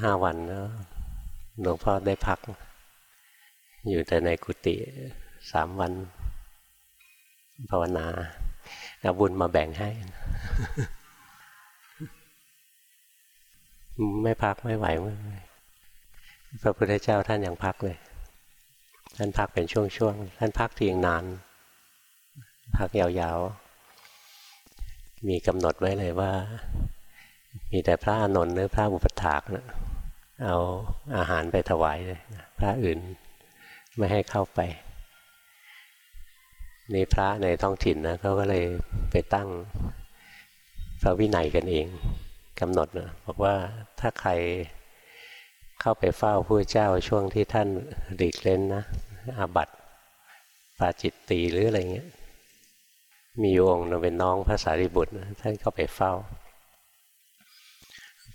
ห้าวันแล้วหลวงพ่อได้พัก อยู่แต่ในกุฏิสามวัน ภาวนาเอาบุญมาแบ่งให้ ไม่พักไม่ไหวพระพุทธเจ้าท่านยังพักเลย ท่านพักเป็นช่วงๆท่านพักทียงนาน พักยาวๆ มีกำหนดไว้เลยว่า มีแต่พระอนนท์หรือพระอุปถากนะ เอาอาหารไปถวายเลยพระอื่นไม่ให้เข้าไปนี่พระในท้องถิ่นนะเขาก็เลยไปตั้งพระวินัยกันเองกำหนดนะบอกว่าถ้าใครเข้าไปเฝ้าพระเจ้าช่วงที่ท่านหลีกเล่นนะอาบัติปาจิตตีหรืออะไรเงี้ยมีองค์เป็นน้องพระสารีบุตรท่านเข้าไปเฝ้า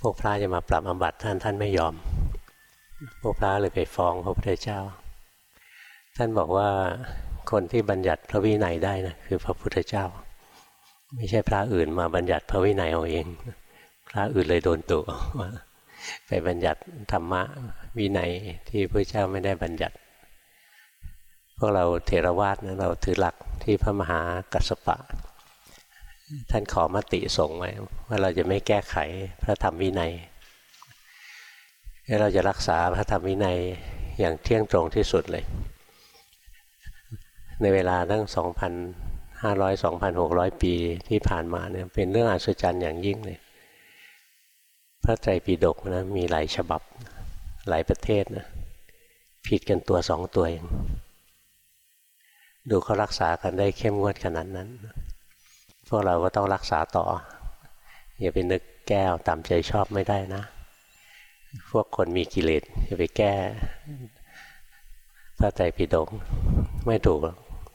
พวกพระจะมาปรับอาบัติท่านท่านไม่ยอม พวกพระเลยไปฟ้องพระพุทธเจ้า ท่านบอกว่าคนที่บัญญัติพระวินัยได้นะคือพระพุทธเจ้า ไม่ใช่พระอื่นมาบัญญัติพระวินัยเอาเอง พระอื่นเลยโดนตุว่าไปบัญญัติธรรมะวินัยที่พระเจ้าไม่ได้บัญญัติ พวกเราเทรวาสนะเราถือหลักที่พระมหากัสสปะ ท่านขอมติส่งไว้ว่าเราจะไม่แก้ไขพระธรรมวินัยเราจะรักษาพระธรรมวินัยอย่างเที่ยงตรงที่สุดเลย ในเวลาตั้ง 2,500 2,600 ปีที่ผ่านมาเนี่ยเป็นเรื่องอัศจรรย์อย่างยิ่งเลย พระไตรปิฎกนะมีหลายฉบับหลายประเทศนะผิดกันตัวสองตัวเอง ดูเขารักษากันได้เข้มงวดขนาดนั้น พวกเราก็ต้องรักษาต่อ อย่าไปนึกแก้วตามใจชอบไม่ได้นะ พวกคนมีกิเลสอย่าไปแก้พระไตรปิฎกไม่ถูก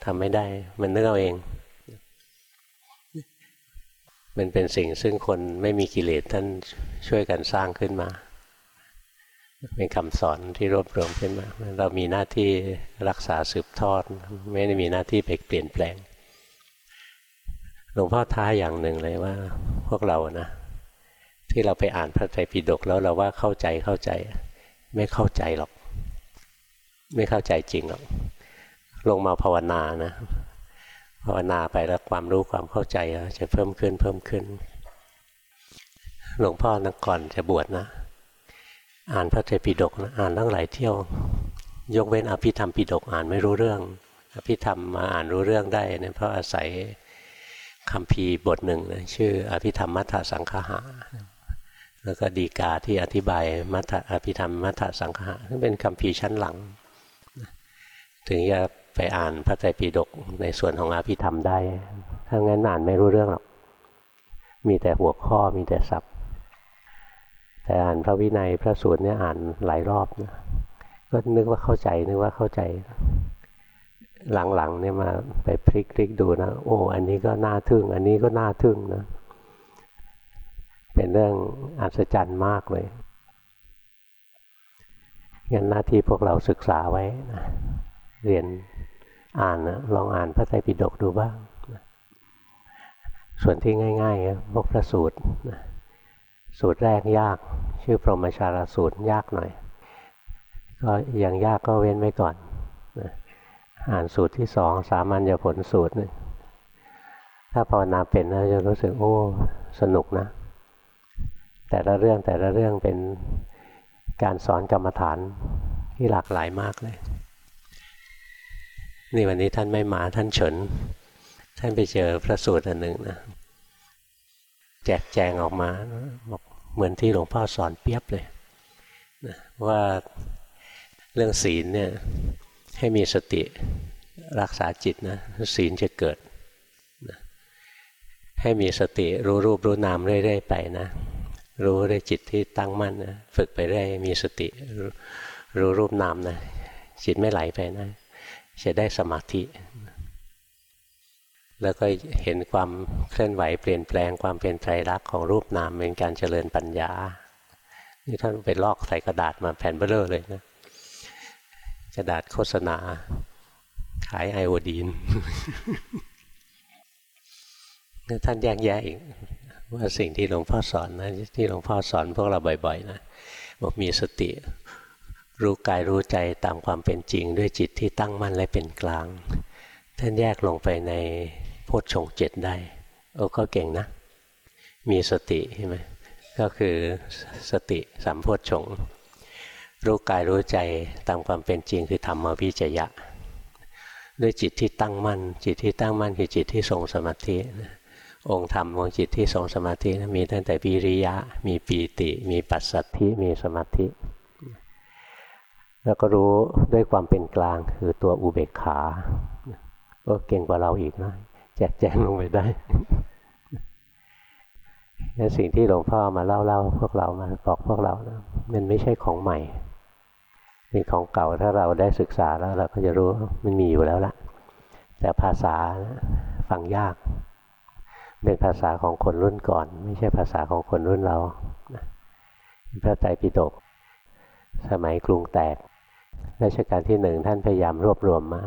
ทำไม่ได้ มันนึกเอาเอง มันเป็นสิ่งซึ่งคนไม่มีกิเลสท่านช่วยกันสร้างขึ้นมา เป็นคำสอนที่รวบรวมขึ้นมา เรามีหน้าที่รักษาสืบทอด ไม่ได้มีหน้าที่ไปเปลี่ยนแปลง หลวงพ่อท้าอย่างหนึ่งเลยว่า พวกเรานะ ที่เราไปอ่านพระไตรปิฎกแล้วเราว่าเข้าใจเข้าใจ ไม่เข้าใจหรอก ไม่เข้าใจจริงหรอก ลงมาภาวนานะภาวนาไปแล้วความรู้ความเข้าใจจะเพิ่มขึ้นเพิ่มขึ้น หลวงพ่อนะก่อนจะบวชนะ อ่านพระเตรปิฎกนะอ่านตั้งหลายเที่ยว ยกเว้นอภิธรรมปิฎกอ่านไม่รู้เรื่อง อภิธรรมมาอ่านรู้เรื่องได้เนี่ยเพราะอาศัย คำพีบทหนึ่งนะชื่ออภิธรรมมัทธสังคหาแล้วก็ดีกาที่อธิบายมัทธอภิธรรมมัทธสังคหะซึ่งเป็นคำพีชั้นหลัง ถึงจะไปอ่านพระไตรปิฎกในส่วนของอภิธรรมได้ ถ้างั้นอ่านไม่รู้เรื่องหรอก มีแต่หัวข้อมีแต่ศัพท์ แต่อ่านพระวินัยพระสูตรเนี่ยอ่านหลายรอบนะก็นึกว่าเข้าใจนึกว่าเข้าใจ หลังๆเนี่ยมาไปพลิกคลิกดูนะ โอ้ อันนี้ก็น่าทึ่ง อันนี้ก็น่าทึ่งนะ เป็นเรื่องอัศจรรย์มากเลยงั้นหน้าที่พวกเราศึกษาไว้นะเรียนอ่านนะลองอ่านพระไตรปิฎกดูบ้างส่วนที่ง่ายๆพวกพระสูตรนะสูตรแรกยาก ชื่อพรหมชาลสูตรยากหน่อย ก็ยังยากก็เว้นไว้ก่อน อ่านสูตรที่สองสามัญญผลสูตรนึงถ้าภาวนาเป็นนะจะรู้สึกโอ้สนุกนะ แต่ละเรื่องแต่ละเรื่องเป็นการสอนกรรมฐานที่หลากหลายมากเลย นี่วันนี้ท่านไม่มาท่านเฉิน ท่านไปเจอพระสูตรอันหนึ่งนะ แจกแจงออกมาบอกเหมือนที่หลวงพ่อสอนเปียบเลยนะว่าเรื่องศีลเนี่ย ให้มีสติรักษาจิตนะศีลจะเกิดนะให้มีสติรู้รูปรู้นามเรื่อยๆไปนะ รู้ด้วยจิตที่ตั้งมั่นนะฝึกไปเรื่อยมีสติรู้รูปนามนะจิตไม่ไหลไปนะ จะได้สมาธิ แล้วก็เห็นความเคลื่อนไหวเปลี่ยนแปลงความเป็นไตรลักษณ์ของรูปนามเป็นการเจริญปัญญา นี่ท่านไปลอกใส่กระดาษมาแผ่นเบลอเลยนะ ระดาษโฆษณา ขายไอโอดีนท่านแยกแยะอีกว่าสิ่งที่หลวงพ่อสอนนะที่หลวงพ่อสอนพวกเราบ่อยๆนะบอกมีสติ รู้กายรู้ใจตามความเป็นจริง ด้วยจิตที่ตั้งมั่นและเป็นกลาง ท่านแยกลงไปในโพชฌงเจ็ดได้โอ้ก็เก่งนะ มีสติใช่ไหมก็คือสติสัมโพชฌง รู้กายรู้ใจตามความเป็นจริงคือธรรมวิจยะ ด้วยจิตที่ตั้งมั่น จิตที่ตั้งมั่นคือจิตที่ทรงสมาธิองค์ธรรมของจิตที่ทรงสมาธิมีตั้งแต่วิริยะ มีปีติ มีปัสสัทธิมีสมาธิ แล้วก็รู้ด้วยความเป็นกลางคือตัวอุเบกขาก็เก่งกว่าเราอีกนะแจกแจงลงไปได้นั่นสิ่งที่หลวงพ่อมาเล่าเล่าพวกเรามาบอกพวกเรานะมันไม่ใช่ของใหม่ เป็นของเก่าถ้าเราได้ศึกษาแล้วเราก็จะรู้มันมีอยู่แล้วละแต่ภาษาฟังยาก เป็นภาษาของคนรุ่นก่อน ไม่ใช่ภาษาของคนรุ่นเราพระไตรปิฎกสมัยกรุงแตกรัชกาลที่หนึ่งท่านพยายามรวบรวมมา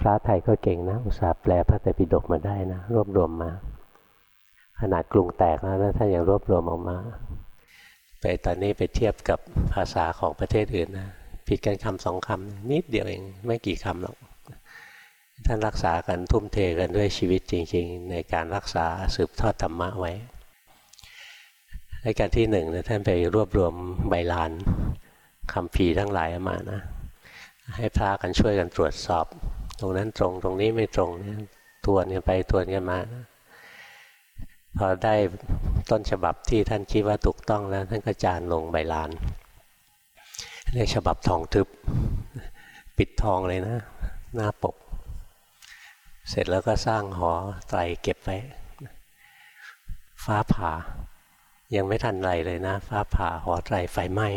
พระไทยก็เก่งนะ อุตส่าห์แปลพระไตรปิฎกมาได้นะ รวบรวมมา ขนาดกรุงแตกแล้วท่านยังรวบรวมออกมา ไปตอนนี้ไปเทียบกับภาษาของประเทศอื่นนะผิดกันคำสองคำนิดเดียวเองไม่กี่คำหรอกท่านรักษากันทุ่มเทกันด้วยชีวิตจริง ๆ ในการรักษาสืบทอดธรรมะไว้ในการที่หนึ่งท่านไปรวบรวมใบลานคำผีทั้งหลายมานะ ให้พระกันช่วยกันตรวจสอบ ตรงนั้นตรงตรงนี้ไม่ตรงเนี่ยทวนกันไปทวนกันมานะ พอได้ต้นฉบับที่ท่านคิดว่าถูกต้องแล้ว ท่านก็จานลงใบลานเรียกฉบับทองทึบ ปิดทองเลยนะ หน้าปก เสร็จแล้วก็สร้างหอไตรเก็บไว้ฟ้าผ่า ยังไม่ทันไรเลยนะ ฟ้าผ่าหอไตรไฟไหม้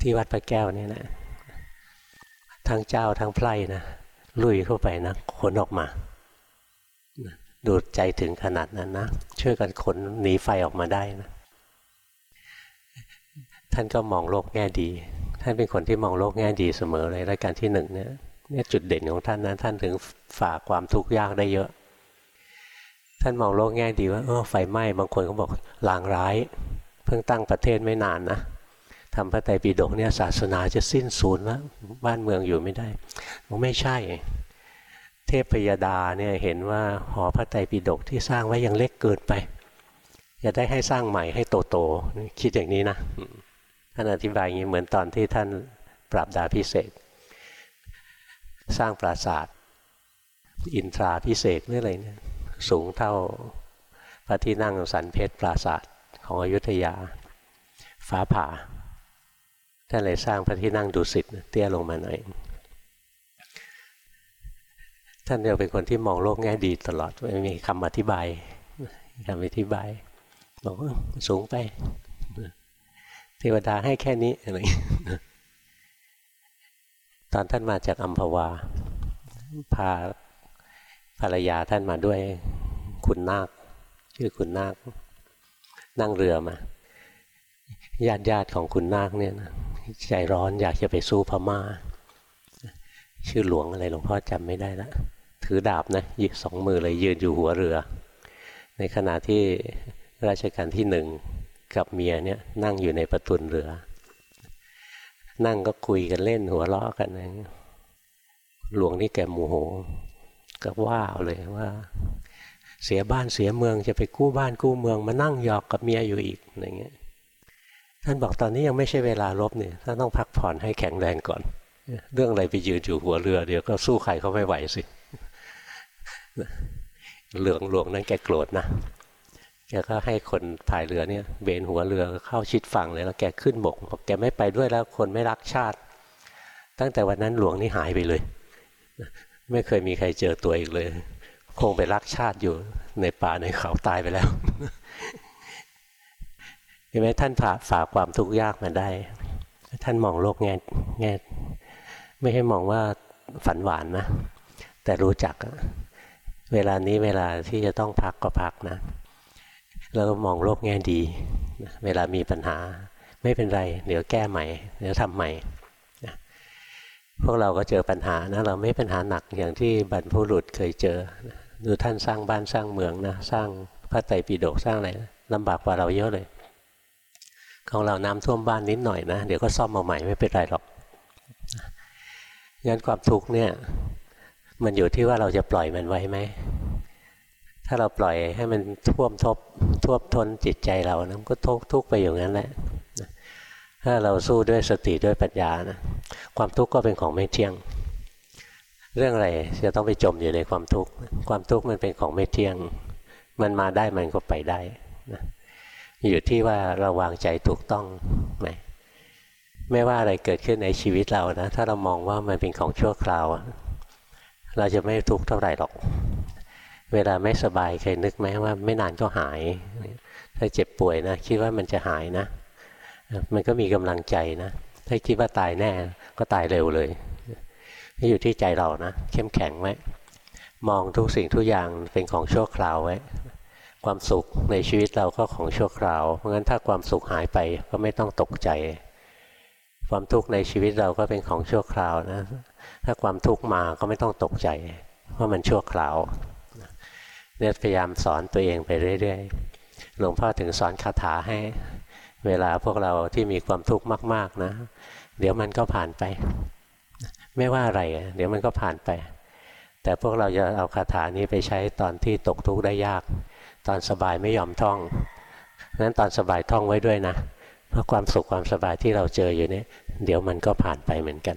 ที่วัดพระแก้วนี่นะทั้งเจ้าทั้งไพร่นะลุยเข้าไปนะขนออกมา ดูดใจถึงขนาดนั้นนะ ช่วยกันขนหนีไฟออกมาได้นะ ท่านก็มองโลกแง่ดี ท่านเป็นคนที่มองโลกแง่ดีเสมอเลยรายการที่หนึ่งเนี่ยเนี่ยจุดเด่นของท่านนะท่านถึงฝ่าความทุกข์ยากได้เยอะ ท่านมองโลกแง่ดีว่าเออไฟไหม้บางคนก็บอกลางร้าย เพิ่งตั้งประเทศไม่นานนะทำพระไตรปิฎกเนี่ยศาสนาจะสิ้นสูญแล้วบ้านเมืองอยู่ไม่ได้มันไม่ใช่ เทพยดาเนี่ยเห็นว่าหอพระไตรปิฎกที่สร้างไว้ยังเล็กเกินไปจะได้ให้สร้างใหม่ให้โตๆคิดอย่างนี้นะท่านอธิบายอย่างนี้เหมือนตอนที่ท่านปรับดาพิเศษ สร้างปราสาท อินทราพิเศษหรืออะไรเนี่ยสูงเท่าพระที่นั่งสันเพชรปราสาทของอยุธยาฟ้าผ่าท่านเลยสร้างพระที่นั่งดุสิตเตี้ยลงมาหน่อย ท่านเดียวเป็นคนที่มองโลกแง่ดีตลอดไม่มีคำอธิบายคำอธิบายบอกว่าสูงไปเทวดาให้แค่นี้อะไรตอนท่านมาจากอัมพวา พาภรรยาท่านมาด้วยคุณนาค ชื่อคุณนาค นั่งเรือมาญาติญาติของคุณนาคเนี่ยนะใจร้อนอยากจะไปสู้พมา่า ชื่อหลวงอะไรหลวงพ่อจำไม่ได้และ ถือดาบนะยิกสองมือเลยยืนอยู่หัวเรือ ในขณะที่ราชการที่หนึ่งกับเมียเนี่ยนั่งอยู่ในประตูเรือ นั่งก็คุยกันเล่นหัวเราะกันนะหลวงนี่แกโมโห ก็ว่าเอาเลยว่า เสียบ้านเสียเมืองจะไปกู้บ้านกู้เมืองมานั่งหยอกกับเมียอยู่อีกอย่างเงี้ยท่านบอกตอนนี้ยังไม่ใช่เวลาลบเนี่ยท่านต้องพักผ่อนให้แข็งแรงก่อน เรื่องอะไรไปยืนอยู่หัวเรือ เดี๋ยวก็สู้ใครเขาไม่ไหวสิ เหลืองหลวงนั้นแกโกรธนะแกก็ให้คนพายเรือเนี่ยเบนหัวเรือเข้าชิดฝั่งเลยแล้วแกขึ้นบกบอกแกไม่ไปด้วยแล้วคนไม่รักชาติ ตั้งแต่วันนั้นหลวงนี่หายไปเลย ไม่เคยมีใครเจอตัวอีกเลย คงไปรักชาติอยู่ในป่าในเขาตายไปแล้วเห็นไหมท่านผ่าฝ่าความทุกข์ยากมาได้ ท่านมองโลกแง่แง่ไม่ให้มองว่าฝันหวานนะ แต่รู้จัก เวลานี้เวลาที่จะต้องพักก็พักนะ แล้วมองโลกแง่ดี เวลามีปัญหา ไม่เป็นไร เดี๋ยวแก้ใหม่ เดี๋ยวทำใหม่พวกเราก็เจอปัญหานะเราไม่ปัญหาหนักอย่างที่บรรพุรุษเคยเจอดูท่านสร้างบ้านสร้างเมืองนะสร้างพระไตรปิฎกสร้างอะไรลำบากกว่าเราเยอะเลย ของเราน้ำท่วมบ้านนิดหน่อยนะ เดี๋ยวก็ซ่อมมาใหม่ไม่เป็นไรหรอกงั้นความทุกข์เนี่ย มันอยู่ที่ว่าเราจะปล่อยมันไว้ไหม ถ้าเราปล่อยให้มันท่วมทบท่วมทนจิตใจเรานะก็ทุกทุกไปอย่างนั้นแหละ ถ้าเราสู้ด้วยสติด้วยปัญญานะ ความทุกข์ก็เป็นของไม่เที่ยง เรื่องอะไรจะต้องไปจมอยู่ในความทุกข์ ความทุกข์มันเป็นของไม่เที่ยง มันมาได้มันก็ไปได้นะอยู่ที่ว่าเราวางใจถูกต้องไหมไม่ว่าอะไรเกิดขึ้นในชีวิตเรานะ ถ้าเรามองว่ามันเป็นของชั่วคราว เราจะไม่ทุกข์เท่าไหร่หรอก เวลาไม่สบายเคยนึกไหมว่าไม่นานก็หาย ถ้าเจ็บป่วยนะคิดว่ามันจะหายนะ มันก็มีกำลังใจนะถ้าคิดว่าตายแน่ก็ตายเร็วเลยนี่อยู่ที่ใจเรานะ เข้มแข็งไว้มองทุกสิ่งทุกอย่างเป็นของชั่วคราวไว้ ความสุขในชีวิตเราก็ของชั่วคราว เพราะงั้นถ้าความสุขหายไปก็ไม่ต้องตกใจ ความทุกข์ในชีวิตเราก็เป็นของชั่วคราวนะ ถ้าความทุกข์มาก็ไม่ต้องตกใจว่ามันชั่วคราวเนี่ยพยายามสอนตัวเองไปเรื่อยๆ หลวงพ่อถึงสอนคาถาให้ เวลาพวกเราที่มีความทุกข์มากๆนะ เดี๋ยวมันก็ผ่านไป ไม่ว่าอะไร เดี๋ยวมันก็ผ่านไป แต่พวกเราจะเอาคาถานี้ไปใช้ตอนที่ตกทุกข์ได้ยาก ตอนสบายไม่ยอมท่องนั้นตอนสบายท่องไว้ด้วยนะ เพราะความสุขความสบายที่เราเจออยู่นี้เดี๋ยวมันก็ผ่านไปเหมือนกัน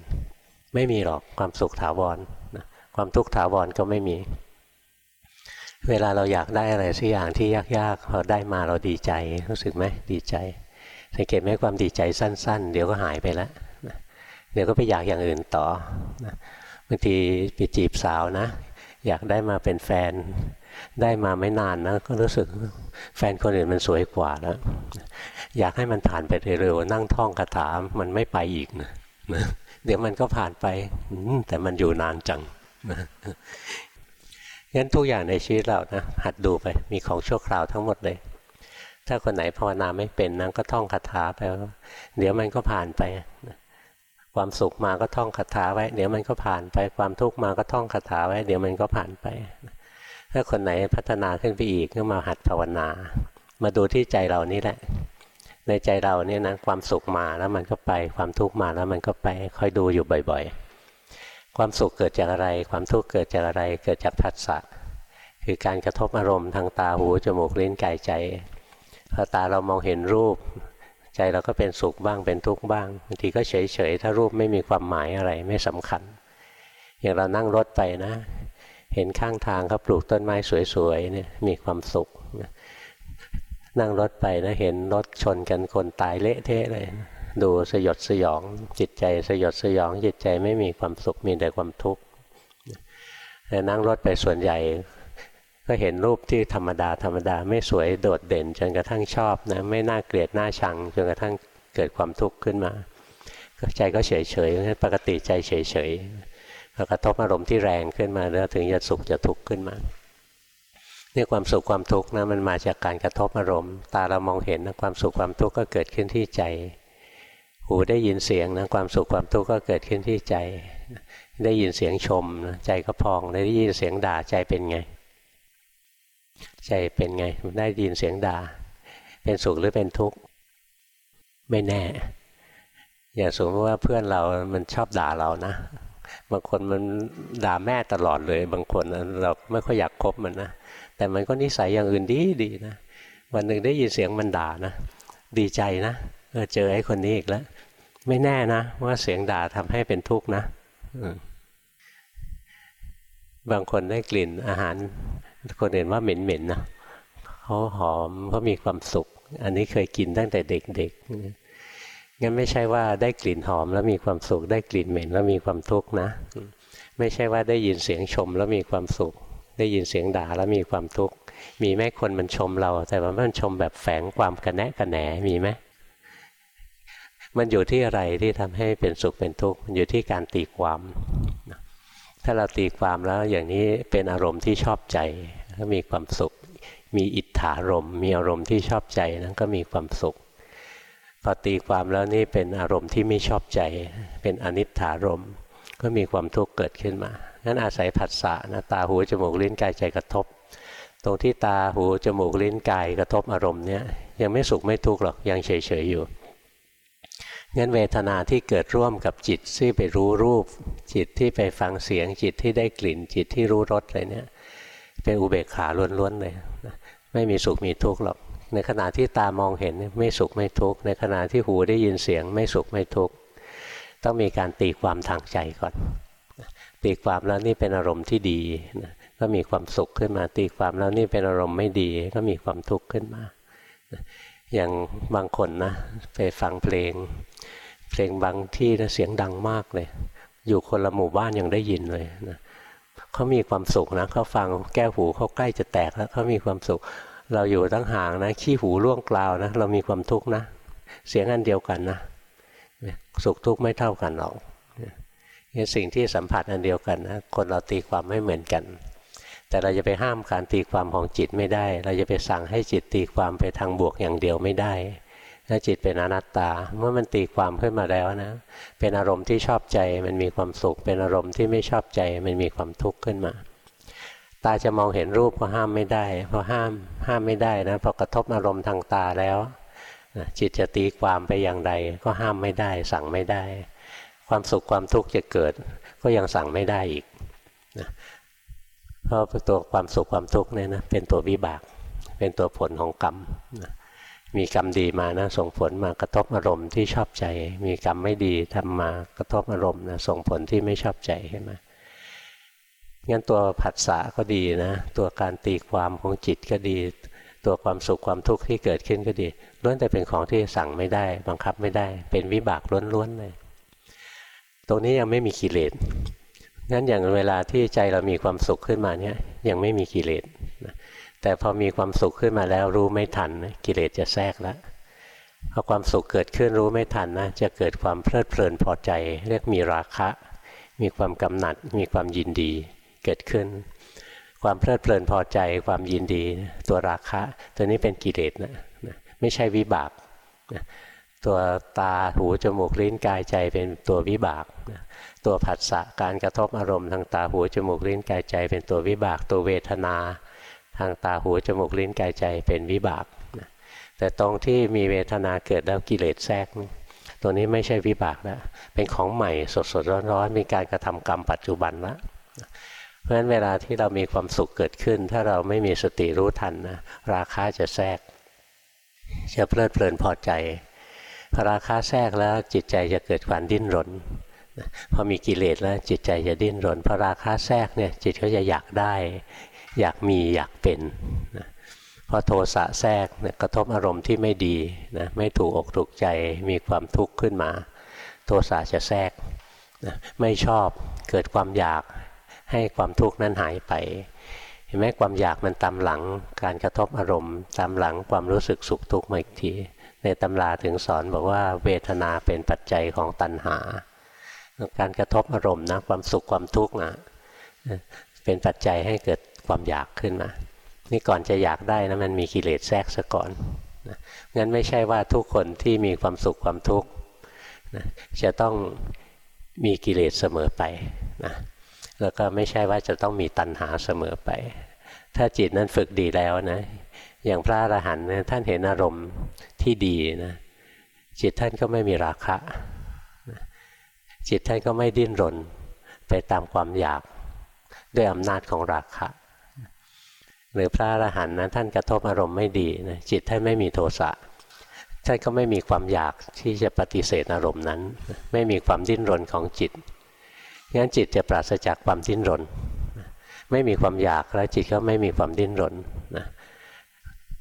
ไม่มีหรอกความสุขถาวรนะความทุกข์ถาวรก็ไม่มี เวลาเราอยากได้อะไรสักอย่างที่ยากๆพอได้มาเราดีใจรู้สึกไหมดีใจ สังเกตไหมความดีใจสั้น ๆ เดี๋ยวก็หายไปแล้วเดี๋ยวก็ไปอยากอย่างอื่นต่อบางทีไปจีบสาวนะ อยากได้มาเป็นแฟน ได้มาไม่นานนะก็รู้สึกแฟนคนอื่นมันสวยกว่าแล้ว อยากให้มันผ่านไปเร็วๆนั่งท่องคาถามันไม่ไปอีกนะเดี๋ยวมันก็ผ่านไปแต่มันอยู่นานจังงั้นทุกอย่างในชีวิตเรานะหัดดูไป มีของชั่วคราวทั้งหมดเลย ถ้าคนไหนภาวนาไม่เป็นนะก็ท่องคาถาไปเดี๋ยวมันก็ผ่านไปความสุขมาก็ท่องคาถาไว้ เดี๋ยวมันก็ผ่านไป ความทุกข์มาก็ท่องคาถาไว้ เดี๋ยวมันก็ผ่านไป ถ้าคนไหนพัฒนาขึ้นไปอีกก็มาหัดภาวนา มาดูที่ใจเรานี่แหละ ในใจเราเนี่ยนะความสุขมาแล้วมันก็ไปความทุกข์มาแล้วมันก็ไปคอยดูอยู่บ่อย ๆ ความสุขเกิดจากอะไร ความทุกข์เกิดจากอะไรเกิดจากผัสสะคือการกระทบอารมณ์ทางตาหูจมูกลิ้นกายใจพอตาเรามองเห็นรูป ใจเราก็เป็นสุขบ้างเป็นทุกข์บ้างบางทีก็เฉยๆถ้ารูปไม่มีความหมายอะไรไม่สำคัญ อย่างเรานั่งรถไปนะ เห็นข้างทางเขาปลูกต้นไม้สวยๆเนี่ยมีความสุข นั่งรถไปนะเห็นรถชนกันคนตายเละเทะเลย ดูสยดสยอง จิตใจสยดสยอง จิตใจไม่มีความสุขมีแต่ความทุกข์แต่นั่งรถไปส่วนใหญ่ ก็เห็นรูปที่ธรรมดาธรรมดาไม่สวยโดดเด่น จนกระทั่งชอบนะไม่น่าเกลียดน่าชังจนกระทั่งเกิดความทุกข์ขึ้นมาใจก็เฉยเฉยปกติใจเฉยเฉย พอกระทบอารมณ์ที่แรงขึ้นมาแล้วถึงจะสุขจะทุกข์ขึ้นมาเนี่ยความสุขความทุกข์นะมันมาจากการกระทบอารมณ์ ตาเรามองเห็นนะความสุขความทุกข์ก็เกิดขึ้นที่ใจ หูได้ยินเสียงนะความสุขความทุกข์ก็เกิดขึ้นที่ใจ ได้ยินเสียงชมนะใจก็พองได้ยินเสียงด่าใจเป็นไง ใจเป็นไงได้ยินเสียงด่า เป็นสุขหรือเป็นทุกข์ไม่แน่ อย่าสมมติว่าเพื่อนเรามันชอบด่าเรานะ บางคนมันด่าแม่ตลอดเลย บางคนเราไม่ค่อยอยากคบมันนะแต่มันก็นิสัยอย่างอื่นดีดีนะวันหนึ่งได้ยินเสียงมันด่านะ ดีใจนะเออเจอไอ้คนนี้อีกแล้ว ไม่แน่นะว่าเสียงด่าทำให้เป็นทุกข์นะบางคนได้กลิ่นอาหาร คนเห็นว่าเหม็นๆนะเขาหอมเขามีความสุข อันนี้เคยกินตั้งแต่เด็กๆ งั้นไม่ใช่ว่าได้กลิ่นหอมแล้วมีความสุข ได้กลิ่นเหม็นแล้วมีความทุกข์นะ ไม่ใช่ว่าได้ยินเสียงชมแล้วมีความสุข ได้ยินเสียงด่าแล้วมีความทุกข์ มีแม่คนมันชมเรา แต่ว่ามันชมแบบแฝงความกระแนะกระแหนมีไหมมันอยู่ที่อะไรที่ทำให้เป็นสุขเป็นทุกข์มันอยู่ที่การตีความ ถ้าเราตีความแล้วอย่างนี้เป็นอารมณ์ที่ชอบใจก็มีความสุข มีอิทธารมมีอารมณ์ที่ชอบใจนั้นก็มีความสุข พอตีความแล้วนี่เป็นอารมณ์ที่ไม่ชอบใจ เป็นอนิจฐารมก็มีความทุกข์เกิดขึ้นมานั้นอาศัยผัสสะนะตาหูจมูกลิ้นกายใจกระทบ ตรงที่ตาหูจมูกลิ้นกายกระทบอารมณ์เนี้ยยังไม่สุขไม่ทุกข์หรอกยังเฉยๆอยู่งั้นเวทนาที่เกิดร่วมกับจิตที่ไปรู้รูป จิตที่ไปฟังเสียงจิตที่ได้กลิ่น จิตที่รู้รสอะไรเนี่ยเป็นอุเบกขาล้วนๆเลยไม่มีสุขมีทุกข์หรอก ในขณะที่ตามองเห็นไม่สุขไม่ทุกข์ในขณะที่หูได้ยินเสียงไม่สุขไม่ทุกข์ต้องมีการตีความทางใจก่อน ตีความแล้วนี่เป็นอารมณ์ที่ดีก็มีความสุขขึ้นมา ตีความแล้วนี่เป็นอารมณ์ไม่ดี ก็มีความทุกข์ขึ้นมา อย่างบางคนนะไปฟังเพลง เพลงบางที่นะเสียงดังมากเลย อยู่คนละหมู่บ้านยังได้ยินเลยนะเขามีความสุขนะเขาฟังแก้วหูเขาใกล้จะแตกแล้วเขามีความสุข เราอยู่ตั้งห่างนะขี้หูร่วงกล่าวนะเรามีความทุกข์นะ เสียงอันเดียวกันนะสุขทุกข์ไม่เท่ากันหรอกนี่สิ่งที่สัมผัสอันเดียวกันนะคนเราตีความไม่เหมือนกัน แต่เราจะไปห้ามการตีความของจิตไม่ได้ เราจะไปสั่งให้จิตตีความไปทางบวกอย่างเดียวไม่ได้ถ้าจิตเป็นอนัตตาเมื่อมันตีความขึ้นมาแล้วนะ เป็นอารมณ์ที่ชอบใจมันมีความสุข เป็นอารมณ์ที่ไม่ชอบใจมันมีความทุกข์ขึ้นมา ตาจะมองเห็นรูปก็ห้ามไม่ได้เพราะห้ามห้ามไม่ได้นะพอกระทบอารมณ์ทางตาแล้วจิตจะตีความไปอย่างใดก็ห้ามไม่ได้ สั่งไม่ได้ ความสุขความทุกข์จะเกิด ก็ยังสั่งไม่ได้อีกนะเพราะตัวความสุขความทุกข์เนี่ยนะเป็นตัววิบาก เป็นตัวผลของกรรมนะมีกรรมดีมานะส่งผลมากระทบอารมณ์ที่ชอบใจ มีกรรมไม่ดีทำมากระทบอารมณ์นะส่งผลที่ไม่ชอบใจขึ้นม งั้นตัวผัสสะก็ดีนะ ตัวการตีความของจิตก็ดี ตัวความสุขความทุกข์ที่เกิดขึ้นก็ดีล้วนแต่เป็นของที่สั่งไม่ได้ บังคับไม่ได้ เป็นวิบากล้วนๆเลย ตรงนี้ยังไม่มีกิเลสงั้นอย่างเวลาที่ใจเรามีความสุขขึ้นมาเนี่ยยังไม่มีกิเลสแต่พอมีความสุขขึ้นมาแล้วรู้ไม่ทันกิเลสจะแทรกแล้วพอความสุขเกิดขึ้นรู้ไม่ทันนะจะเกิดความเพลิดเพลินพอใจ เรียกมีราคะ มีความกำหนัด มีความยินดี เกิดขึ้น ความเพลิดเพลินพอใจความยินดีตัวราคะ ตัวนี้เป็นกิเลสนะไม่ใช่วิบากนะตัวตาหูจมูกลิ้นกายใจเป็นตัววิบากนะตัวผัสสะการกระทบอารมณ์ทางตาหูจมูกลิ้นกายใจ เป็นตัววิบาก ตัวเวทนา ทางตาหูจมูกลิ้นกายใจเป็นวิบากนะแต่ตรงที่มีเวทนาเกิดแล้วกิเลสแทรกตัวนี้ไม่ใช่วิบากแล้วเป็นของใหม่สดสดร้อนๆมีการกระทำกรรมปัจจุบันแล้ว ราะฉะนั้นเวลาที่เรามีความสุขเกิดขึ้น ถ้าเราไม่มีสติรู้ทันนะราคาจะแทรก จะเพลิดเพลินพอใจพอราคาแทรกแล้วจิตใจจะเกิดความดิ้นรนพอมีกิเลสแล้วจิตใจจะดิ้นรนพอราคาแทรกเนี่ยจิตก็จะอยากได้ อยากมีอยากเป็นนะพอโทสะแทรกนะกระทบอารมณ์ที่ไม่ดีนะไม่ถูกอกถูกใจมีความทุกข์ขึ้นมา โทสะจะแทรกนะไม่ชอบเกิดความอยาก ให้ความทุกข์นั้นหายไป เห็นไหมความอยากมันตามหลังการกระทบอารมณ์ ตามหลังความรู้สึกสุขทุกข์มาอีกทีในตำราถึงสอนบอกว่าเวทนาเป็นปัจจัยของตัณหา การกระทบอารมณ์นะความสุขความทุกข์นะเป็นปัจจัยให้เกิดความอยากขึ้นมา นี่ก่อนจะอยากได้นะมันมีกิเลสแทรกซะก่อนนะงั้นไม่ใช่ว่าทุกคนที่มีความสุขความทุกข์นะจะต้องมีกิเลสเสมอไปนะ แล้วก็ไม่ใช่ว่าจะต้องมีตัณหาเสมอไป ถ้าจิตนั้นฝึกดีแล้วนะ อย่างพระอรหันต์นะท่านเห็นอารมณ์ที่ดีนะ จิตท่านก็ไม่มีราคะ จิตท่านก็ไม่ดิ้นรนไปตามความอยากด้วยอำนาจของราคะ หรือพระอรหันต์นะท่านกระทบอารมณ์ไม่ดีนะจิตท่านไม่มีโทสะท่านก็ไม่มีความอยากที่จะปฏิเสธอารมณ์นั้น ไม่มีความดิ้นรนของจิต งั้นจิตจะปราศจากความดิ้นรน ไม่มีความอยากแล้วจิตก็ไม่มีความดิ้นรนนะ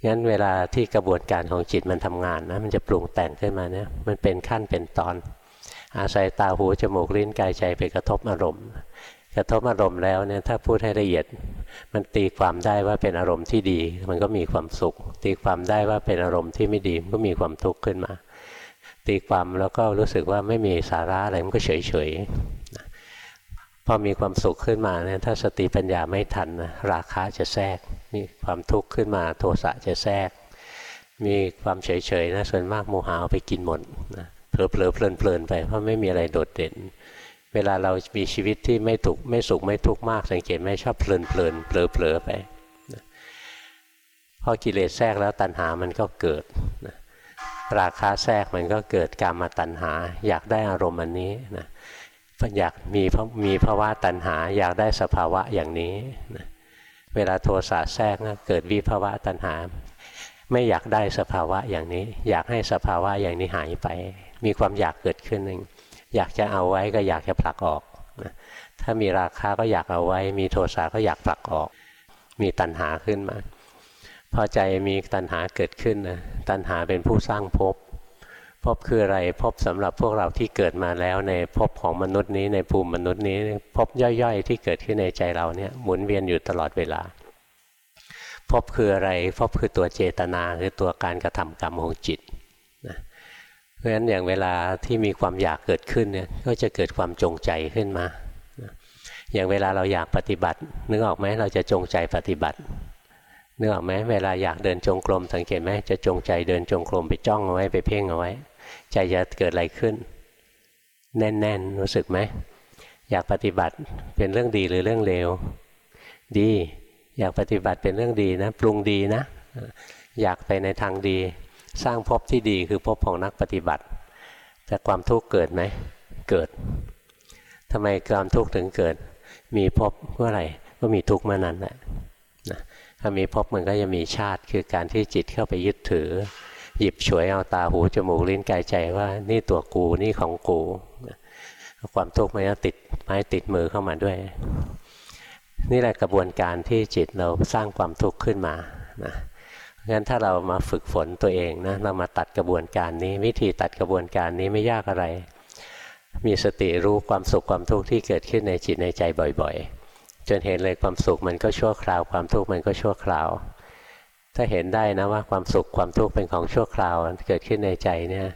งั้นเวลาที่กระบวนการของจิตมันทำงานนะมันจะปรุงแต่งขึ้นมาเนี่ยมันเป็นขั้นเป็นตอน อาศัยตาหูจมูกลิ้นกายใจไปกระทบอารมณ์ กระทบอารมณ์แล้วเนี่ยถ้าพูดให้ละเอียด มันตีความได้ว่าเป็นอารมณ์ที่ดี มันก็มีความสุข ตีความได้ว่าเป็นอารมณ์ที่ไม่ดีมันก็มีความทุกข์ขึ้นมา ตีความแล้วก็รู้สึกว่าไม่มีสาระอะไรมันก็เฉยเฉย พอมีความสุขขึ้นมาเนี่ยถ้าสติปัญญาไม่ทันนะราคะจะแทรกมีความทุกข์ขึ้นมาโทสะจะแทรก มีความเฉยเฉยนะส่วนมากโมหะเอาไปกินหมดนะเผลอเผลอเพลินเพลินไปเพราะไม่มีอะไรโดดเด่น เวลาเรามีชีวิตที่ไม่ถูกไม่สุขไม่ทุกข์มาก สังเกตไหมชอบเพลินเพลินเผลอเผลอไปนะพอกิเลสแทรกแล้วตัณหามันก็เกิดนะราคาแทรกมันก็เกิดการมาตัณหา อยากได้อารมณ์อันนี้นะ อยากมีมีภาวะตัณหา อยากได้สภาวะอย่างนี้นะเวลาโทสะแทรกนะเกิดวิภาวะตัณหา ไม่อยากได้สภาวะอย่างนี้ อยากให้สภาวะอย่างนี้หายไป มีความอยากเกิดขึ้นหนึ่งอยากจะเอาไว้ก็อยากจะผลักออกนะถ้ามีราคาก็อยากเอาไว้ มีโทสะก็อยากผลักออก มีตัณหาขึ้นมา พอใจมีตัณหาเกิดขึ้นนะตัณหาเป็นผู้สร้างภพ ภพคืออะไรภพสำหรับพวกเราที่เกิดมาแล้วในภพของมนุษย์นี้ในภูมิมนุษย์นี้ภพย่อยๆ ที่เกิดขึ้นในใจเราเนี่ยหมุนเวียนอยู่ตลอดเวลาภพคืออะไรภพคือตัวเจตนาคือตัวการกระทำกรรมของจิตนะเพราะฉะนั้นอย่างเวลาที่มีความอยากเกิดขึ้นเนี่ยก็จะเกิดความจงใจขึ้นมา อย่างเวลาเราอยากปฏิบัติ นึกออกไหมเราจะจงใจปฏิบัตินึกออกไหมเวลาอยากเดินจงกรมสังเกตไหมจะจงใจเดินจงกรมไปจ้องเอาไว้ไปเพ่งเอาไว้ ใจจะเกิดอะไรขึ้น แน่นๆรู้สึกไหมอยากปฏิบัติเป็นเรื่องดีหรือเรื่องเลวดี อยากปฏิบัติเป็นเรื่องดีนะปรุงดีนะ อยากไปในทางดี สร้างภพที่ดีคือภพของนักปฏิบัติ แต่ความทุกข์เกิดไหมเกิดทำไมความทุกข์ถึงเกิด มีภพเมื่อไหร่ก็มีทุกข์เมื่อนั้นแหละถ้ามีภพมันก็จะมีชาติคือการที่จิตเข้าไปยึดถือ หยิบฉวยเอาตาหูจมูกลิ้นกายใจว่า นี่ตัวกูนี่ของกูความทุกข์มันก็ติดไม้ติดมือเข้ามาด้วย นี่แหละกระบวนการที่จิตเราสร้างความทุกข์ขึ้นมานะงั้นถ้าเรามาฝึกฝนตัวเองนะเรามาตัดกระบวนการนี้ วิธีตัดกระบวนการนี้ไม่ยากอะไร มีสติรู้ความสุขความทุกข์ที่เกิดขึ้นในจิตในใจบ่อย ๆ จนเห็นเลยความสุขมันก็ชั่วคราว ความทุกข์มันก็ชั่วคราว ถ้าเห็นได้นะว่าความสุขความทุกข์เป็นของชั่วคราวเกิดขึ้นในใจเนี่ย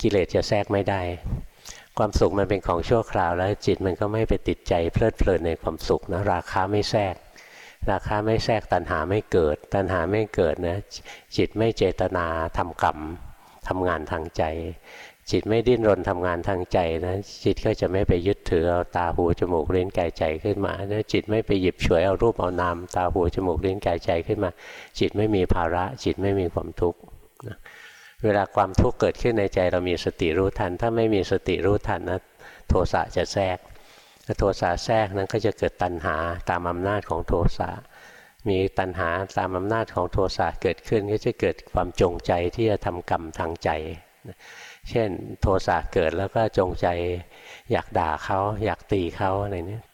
กิเลสจะแทรกไม่ได้ ความสุขมันเป็นของชั่วคราว แล้วจิตมันก็ไม่ไปติดใจเพลิดเพลินในความสุขนะราคาไม่แทรก ราคาไม่แทรกตัณหาไม่เกิด ตัณหาไม่เกิดนะจิตไม่เจตนาทำกรรมทำงานทางใจ จิตไม่ดิ้นรนทำงานทางใจนะจิตก็จะไม่ไปยึดถือเอาตาหูจมูกลิ้นกายใจขึ้นมาแล้วจิตไม่ไปหยิบฉวยเอารูปเอานามตาหูจมูกลิ้นกายใจขึ้นมา จิตไม่มีภาระ จิตไม่มีความทุกข์เวลาความทุกข์เกิดขึ้นในใจเรามีสติรู้ทัน ถ้าไม่มีสติรู้ทันนะโทสะจะแทรกถ้าโทสะแทรกนั้นก็จะเกิดตัณหาตามอำนาจของโทสะมีตัณหาตามอำนาจของโทสะเกิดขึ้นก็จะเกิดความจงใจที่จะทำกรรมทางใจ เช่นโทสะเกิดแล้วก็จงใจอยากด่าเขาอยากตีเขาอะไรเนี้ย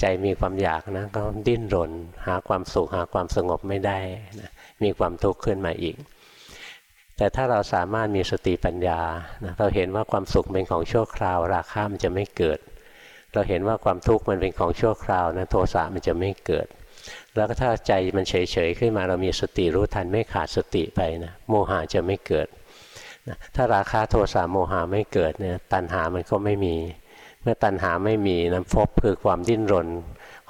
ใจมีความอยากนะก็ดิ้นรน หาความสุขหาความสงบไม่ได้นะมีความทุกข์ขึ้นมาอีก แต่ถ้าเราสามารถมีสติปัญญานะเราเห็นว่าความสุขเป็นของชั่วคราว ราคามันจะไม่เกิด เราเห็นว่าความทุกข์มันเป็นของชั่วคราวนะโทสะมันจะไม่เกิด แล้วก็ถ้าใจมันเฉยๆขึ้นมาเรามีสติรู้ทันไม่ขาดสติไปนะโมหะจะไม่เกิด นะถ้าราคาโทสะโมหะไม่เกิดเนี่ยตัณหามันก็ไม่มี เมื่อตัณหาไม่มีน้ำพบคือความดิ้นรน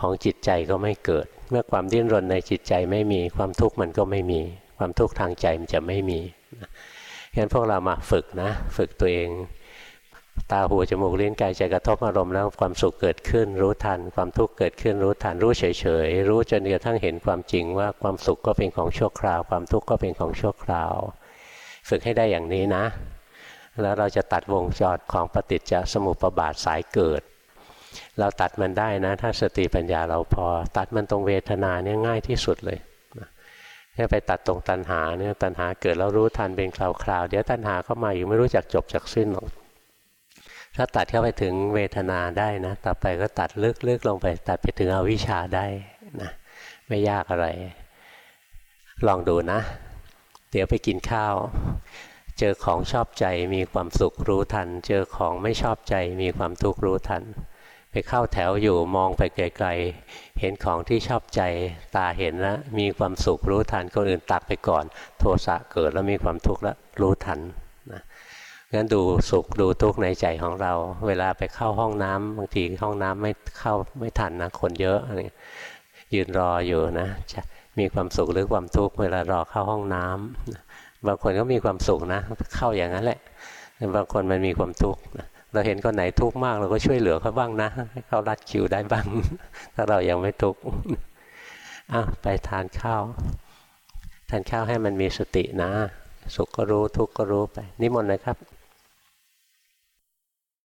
ของจิตใจก็ไม่เกิด เมื่อความดิ้นรนในจิตใจไม่มี ความทุกข์มันก็ไม่มี ความทุกข์ทางใจมันจะไม่มีฉะนั้นพวกเรามาฝึกนะ ฝึกตัวเอง ตาหูจมูกลิ้นกายใจกระทบอารมณ์แล้วความสุขเกิดขึ้น รู้ทัน ความทุกข์เกิดขึ้นรู้ทันรู้เฉยๆรู้จนกระทั่งเห็นความจริงว่าความสุขก็เป็นของชั่วคราว ความทุกข์ก็เป็นของชั่วคราว ฝึกให้ได้อย่างนี้นะ แล้วเราจะตัดวงจรของปฏิจจสมุปบาทสายเกิด เราตัดมันได้นะ ถ้าสติปัญญาเราพอ ตัดมันตรงเวทนาเนี่ยง่ายที่สุดเลยแค่ไปตัดตรงตัณหาเนี่ยตัณหาเกิดแล้วรู้ทันเป็นคราวๆเดี๋ยวตัณหาเข้ามาอยู่ไม่รู้จักจบจากสิ้นหรอกถ้าตัดเข้าไปถึงเวทนาได้นะต่อไปก็ตัดลึกๆลงไป ตัดไปถึงอวิชชาได้นะไม่ยากอะไร ลองดูนะ เดี๋ยวไปกินข้าว เจอของชอบใจมีความสุขรู้ทัน เจอของไม่ชอบใจมีความทุกข์รู้ทัน ไปเข้าแถวอยู่มองไปไกลๆเห็นของที่ชอบใจตาเห็นแล้วมีความสุขรู้ทันคนอื่นตัดไปก่อน โทสะเกิดแล้วมีความทุกข์แล้วรู้ทันนะงั้นดูสุขดูทุกข์ในใจของเรา เวลาไปเข้าห้องน้ำบางทีห้องน้ำไม่เข้าไม่ทันนะคนเยอะอะไรยืนรออยู่นะ มีความสุขหรือความทุกข์เวลารอเข้าห้องน้ำบางคนก็มีความสุขนะ เข้าอย่างนั้นแหละ บางคนมันมีความทุกข์เราเห็นคนไหนทุกข์มากเราก็ช่วยเหลือเขาบ้างนะให้เขารัดคิวได้บ้าง ถ้าเรายังไม่ทุกข์อะไปทานข้าวทานข้าวให้มันมีสตินะ สุขก็รู้ทุกข์ก็รู้ไปนิมนต์เลยครับ